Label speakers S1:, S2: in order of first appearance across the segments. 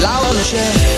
S1: lounge.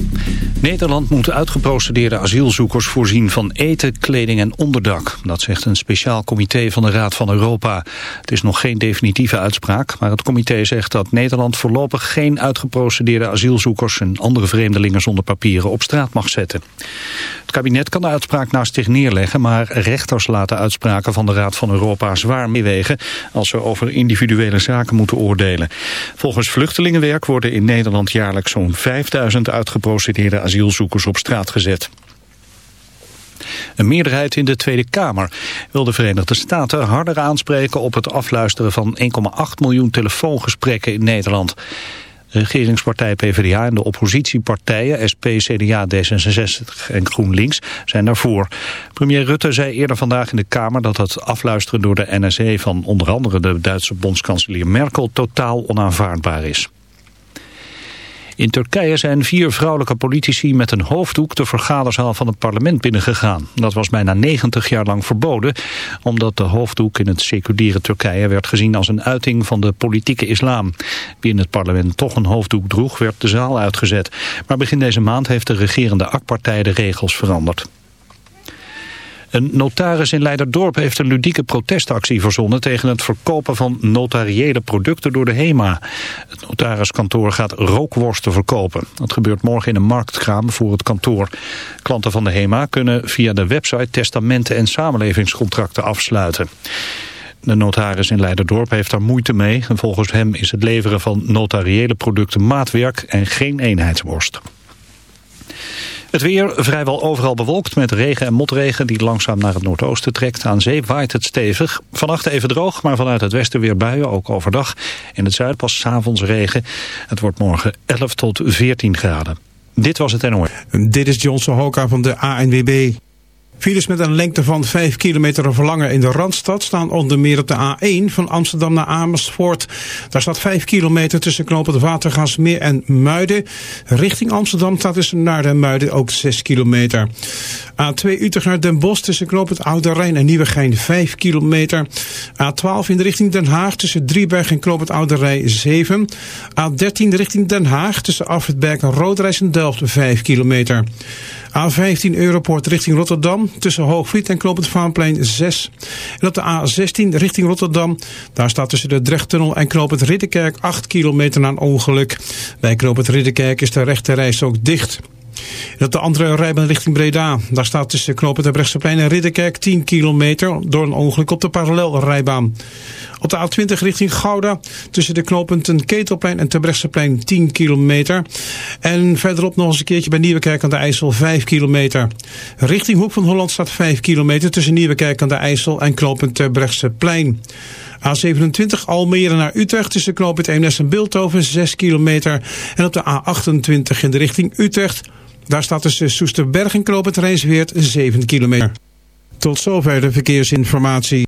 S2: Nederland moet uitgeprocedeerde asielzoekers voorzien van eten, kleding en onderdak. Dat zegt een speciaal comité van de Raad van Europa. Het is nog geen definitieve uitspraak, maar het comité zegt dat Nederland voorlopig geen uitgeprocedeerde asielzoekers en andere vreemdelingen zonder papieren op straat mag zetten. Het kabinet kan de uitspraak naast zich neerleggen, maar rechters laten uitspraken van de Raad van Europa zwaar meewegen als ze over individuele zaken moeten oordelen. Volgens Vluchtelingenwerk worden in Nederland jaarlijks zo'n 5000 uitgeprocedeerde asielzoekers op straat gezet. Een meerderheid in de Tweede Kamer wil de Verenigde Staten harder aanspreken op het afluisteren van 1,8 miljoen telefoongesprekken in Nederland. De regeringspartij PvdA en de oppositiepartijen SP, CDA, D66 en GroenLinks zijn daarvoor. Premier Rutte zei eerder vandaag in de Kamer dat het afluisteren door de NSE van onder andere de Duitse bondskanselier Merkel totaal onaanvaardbaar is. In Turkije zijn vier vrouwelijke politici met een hoofddoek de vergaderzaal van het parlement binnengegaan. Dat was bijna 90 jaar lang verboden, omdat de hoofddoek in het seculiere Turkije werd gezien als een uiting van de politieke islam. Wie in het parlement toch een hoofddoek droeg, werd de zaal uitgezet. Maar begin deze maand heeft de regerende AK-partij de regels veranderd. Een notaris in Leiderdorp heeft een ludieke protestactie verzonnen tegen het verkopen van notariële producten door de HEMA. Het notariskantoor gaat rookworsten verkopen. Dat gebeurt morgen in een marktkraam voor het kantoor. Klanten van de HEMA kunnen via de website testamenten en samenlevingscontracten afsluiten. De notaris in Leiderdorp heeft daar moeite mee. En volgens hem is het leveren van notariële producten maatwerk en geen eenheidsworst. Het weer vrijwel overal bewolkt met regen en motregen die langzaam naar het noordoosten trekt. Aan zee waait het stevig. Vannacht even droog, maar vanuit het westen weer buien, ook overdag. In het zuiden pas 's avonds regen. Het wordt morgen 11 tot 14 graden. Dit was het NOS.
S3: Dit is Johnson Hoka van de ANWB. Files met een lengte van 5 kilometer verlangen in de Randstad staan onder meer op de A1 van Amsterdam naar Amersfoort. Daar staat 5 kilometer tussen knopen Watergasmeer en Muiden. Richting Amsterdam staat tussen Naarden en Muiden ook 6 kilometer. A2 Utrecht naar Den Bosch tussen knooppunt Oude Rijn en Nieuwegein 5 kilometer. A12 in de richting Den Haag tussen Drieberg en knooppunt Oude Rijn 7. A13 richting Den Haag tussen Afritberg en Roodreis en Delft 5 kilometer. A15 Europort richting Rotterdam tussen Hoogvliet en knooppunt Vaanplein 6. En op de A16 richting Rotterdam, daar staat tussen de Drechttunnel en knooppunt Ridderkerk 8 kilometer na een ongeluk. Bij knooppunt Ridderkerk is de rechte reis ook dicht. Op de andere rijbaan richting Breda. Daar staat tussen knooppunt Brechtseplein en Ridderkerk 10 kilometer door een ongeluk op de parallelrijbaan. Op de A20 richting Gouda tussen de knooppunten Ketelplein en Terbrechtseplein 10 kilometer. En verderop nog eens een keertje bij Nieuwekerk aan de IJssel 5 kilometer. Richting Hoek van Holland staat 5 kilometer tussen Nieuwekerk aan de IJssel en knooppunt Terbrechtseplein. A27 Almere naar Utrecht tussen knooppunt Eemnes en Beeldhoven 6 kilometer. En op de A28 in de richting Utrecht daar staat tussen Soesterberg en Knoopend Rijnsweert 7 kilometer. Tot zover de verkeersinformatie.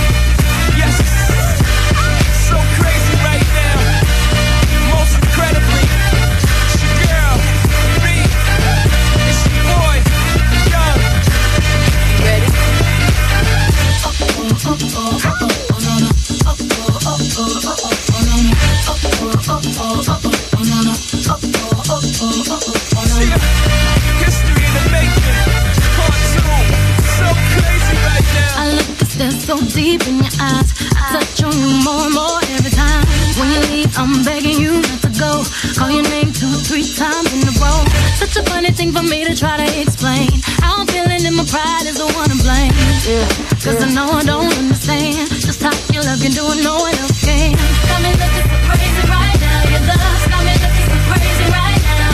S4: Deep in your eyes. I touch on you more and more every time. When you leave, I'm begging you not to go. Call your name two, three times in a row. Such a funny thing for me to try to explain. How I'm feeling and my pride is the one to blame. Yeah. Cause I know I don't understand just how your love can do it, no one else can. Got me looking so crazy right now. Your love got me looking so crazy right now.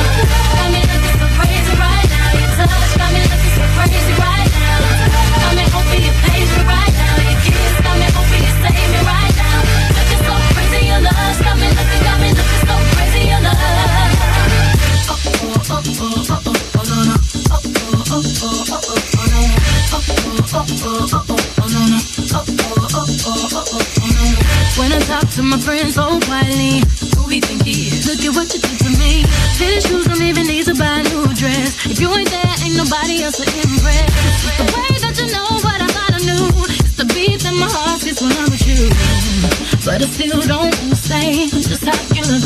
S4: Got me looking so crazy right now. Your touch got me looking so crazy right now. If you ain't there, ain't nobody else to impress. The way that you know what I thought I knew. It's the beat that my heart gets when I'm with you. But I still don't understand just how you look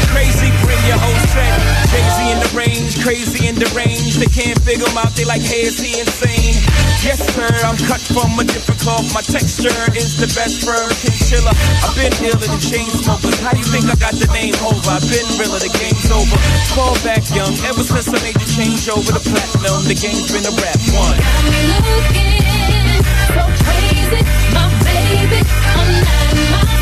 S5: Crazy, bring your whole set. Jay-Z in the range, crazy in the range. They can't figure him out, they like, hey, is he insane? Yes, sir, I'm cut from a different cloth. My texture is the best firm chinchilla. I've been iller than chain smokers. How do you think I got the name over? I've been realer, the game's over. Fall back young, ever since I made the change over the platinum, the game's been a rap one.
S4: Got me looking so crazy, my baby. I'm not myself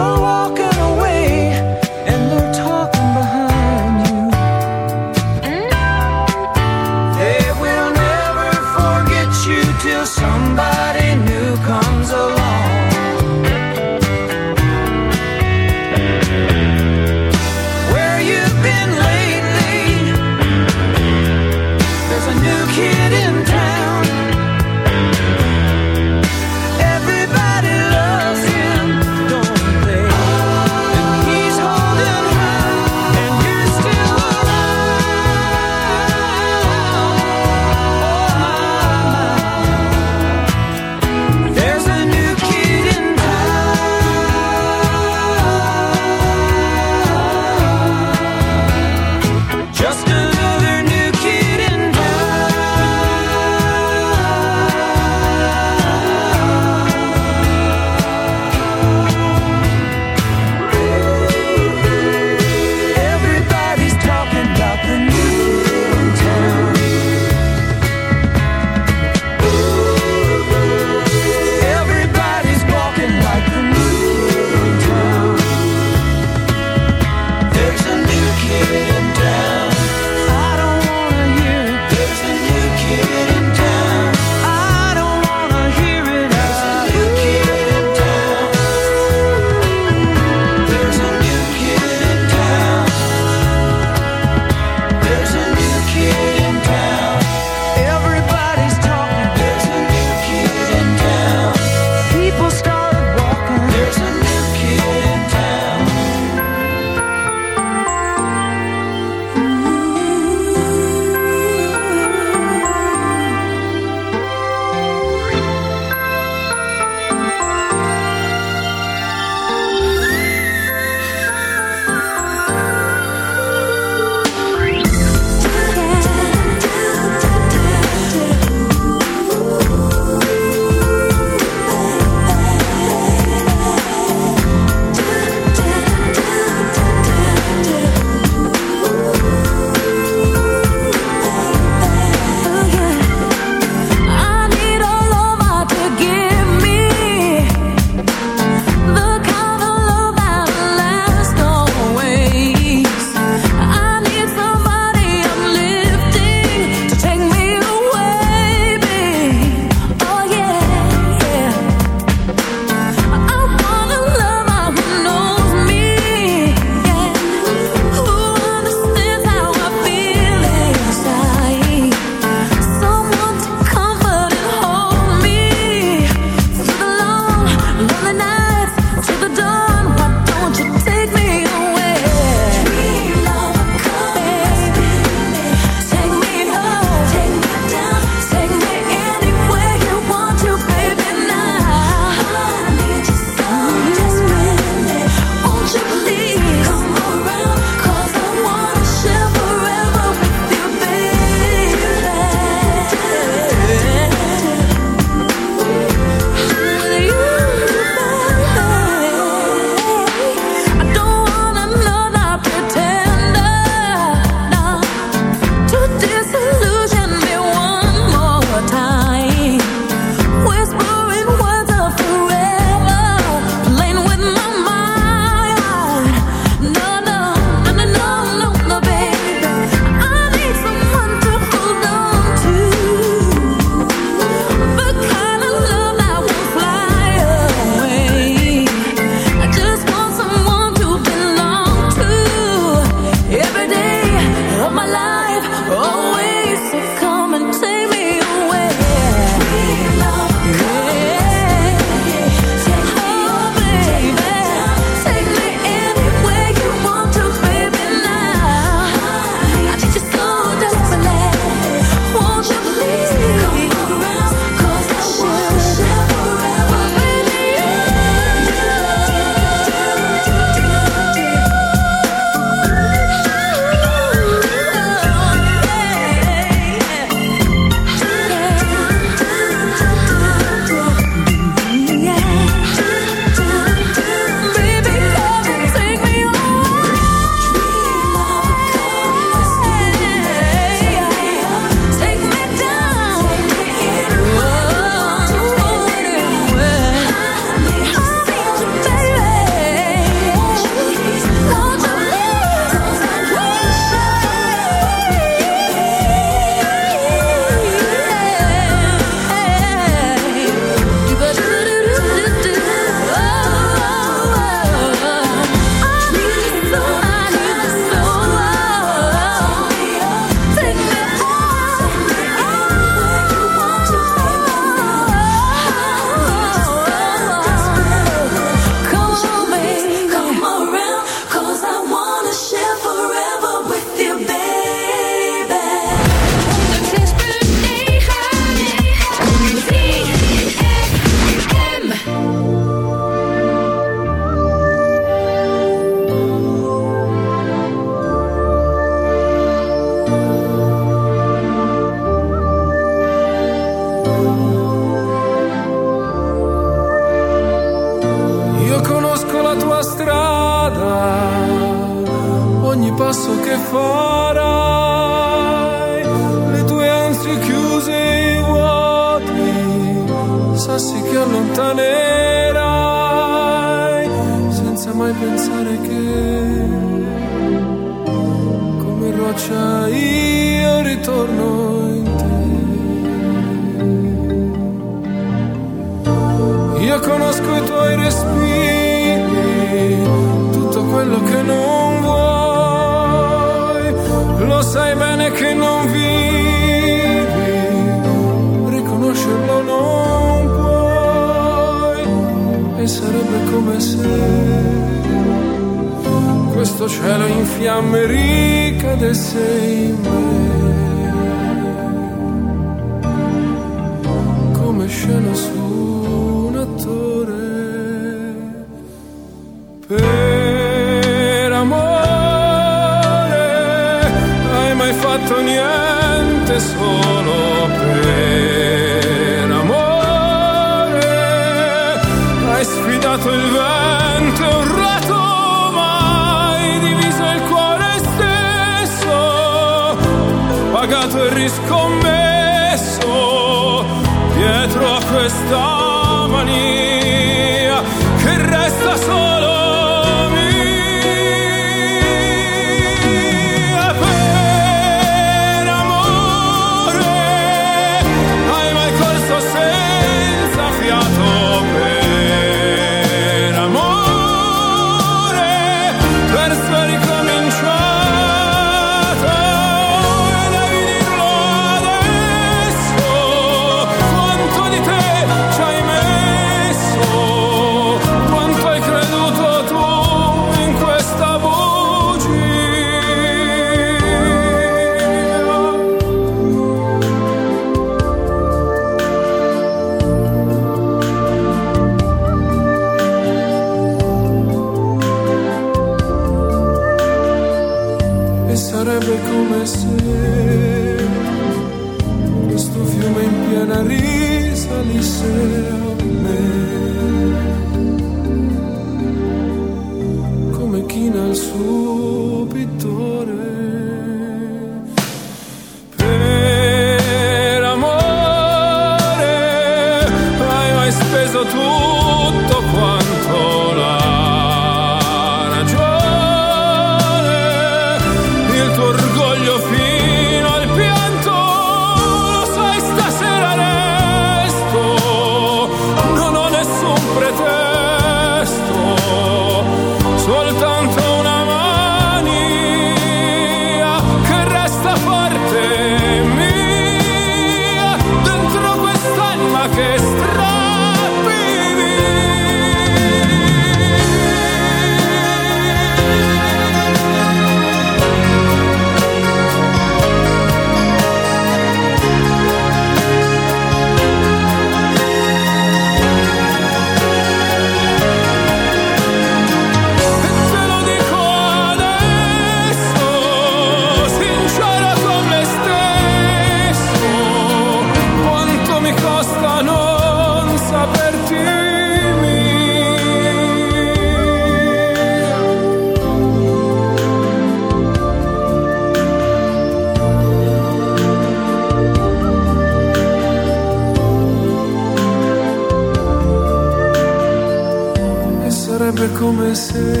S6: Christmas.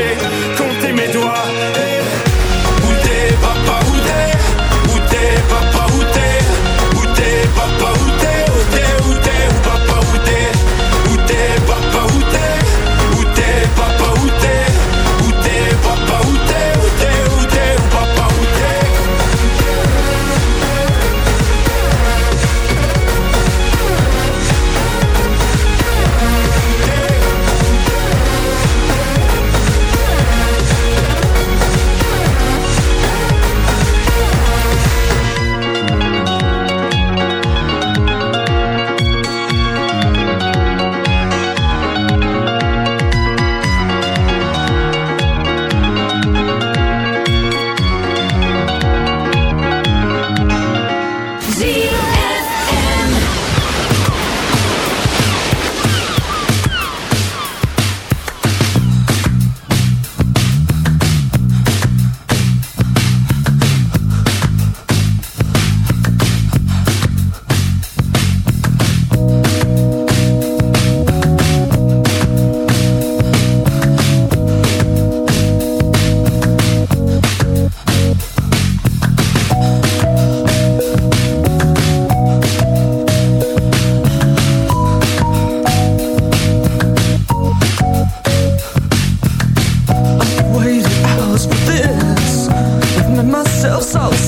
S7: shake.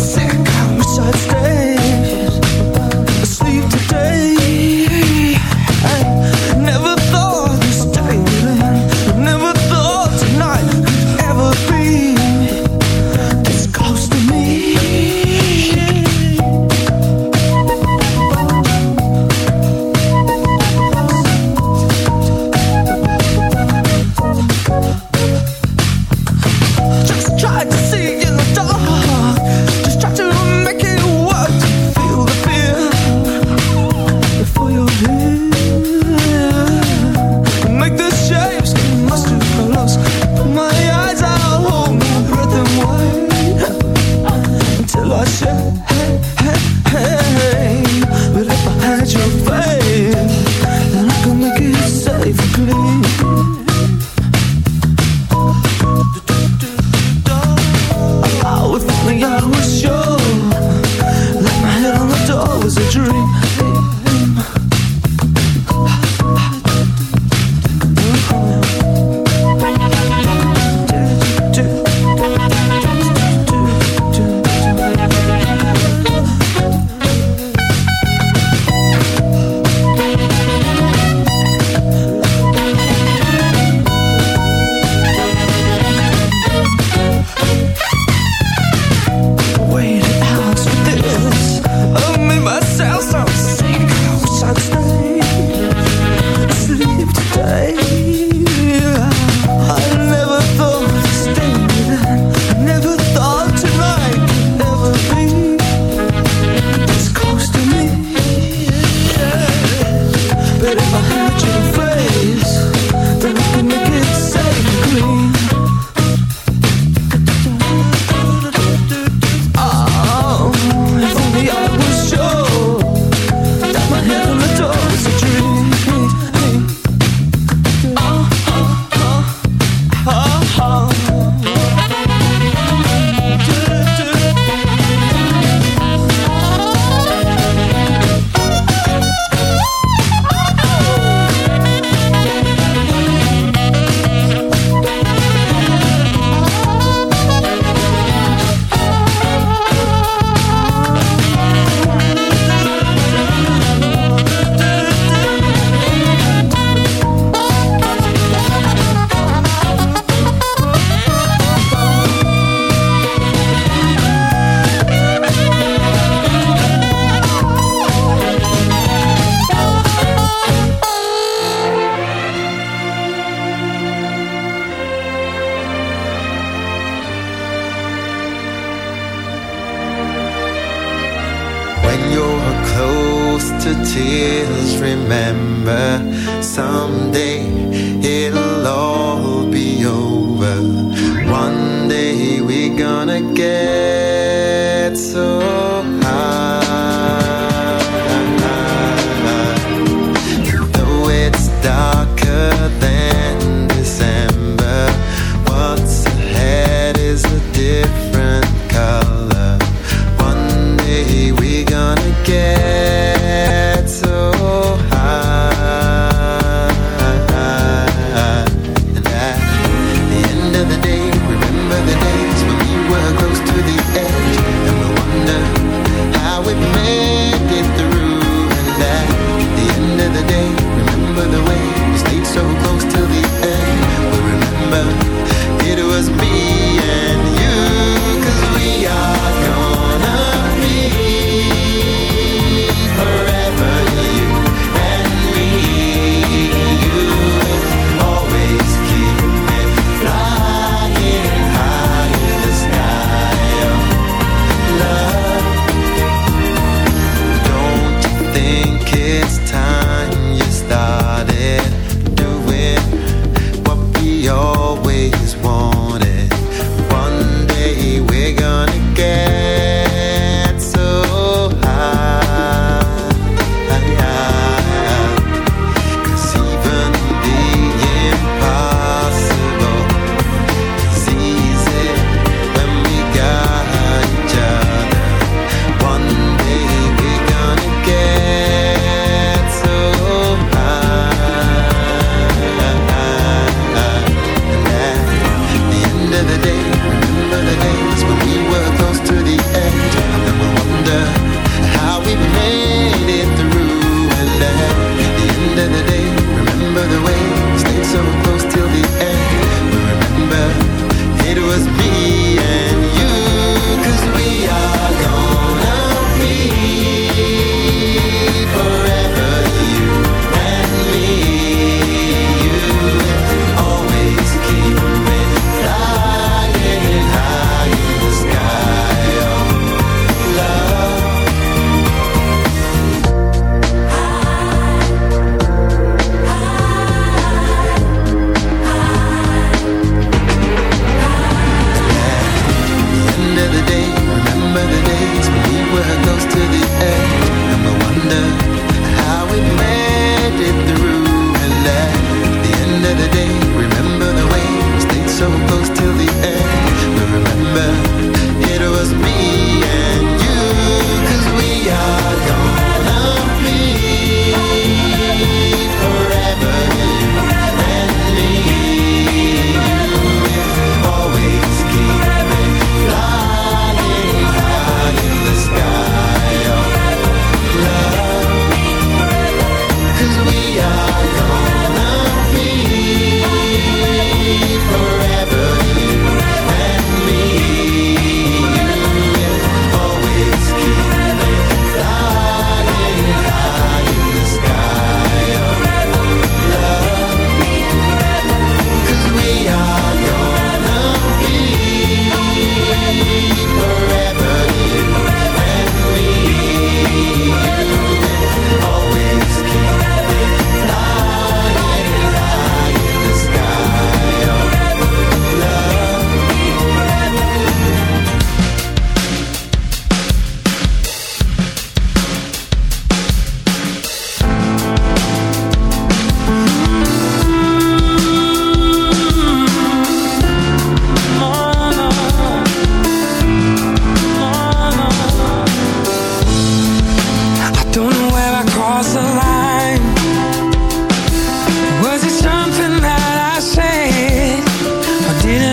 S7: sick watch face.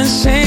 S7: same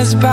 S7: eyes by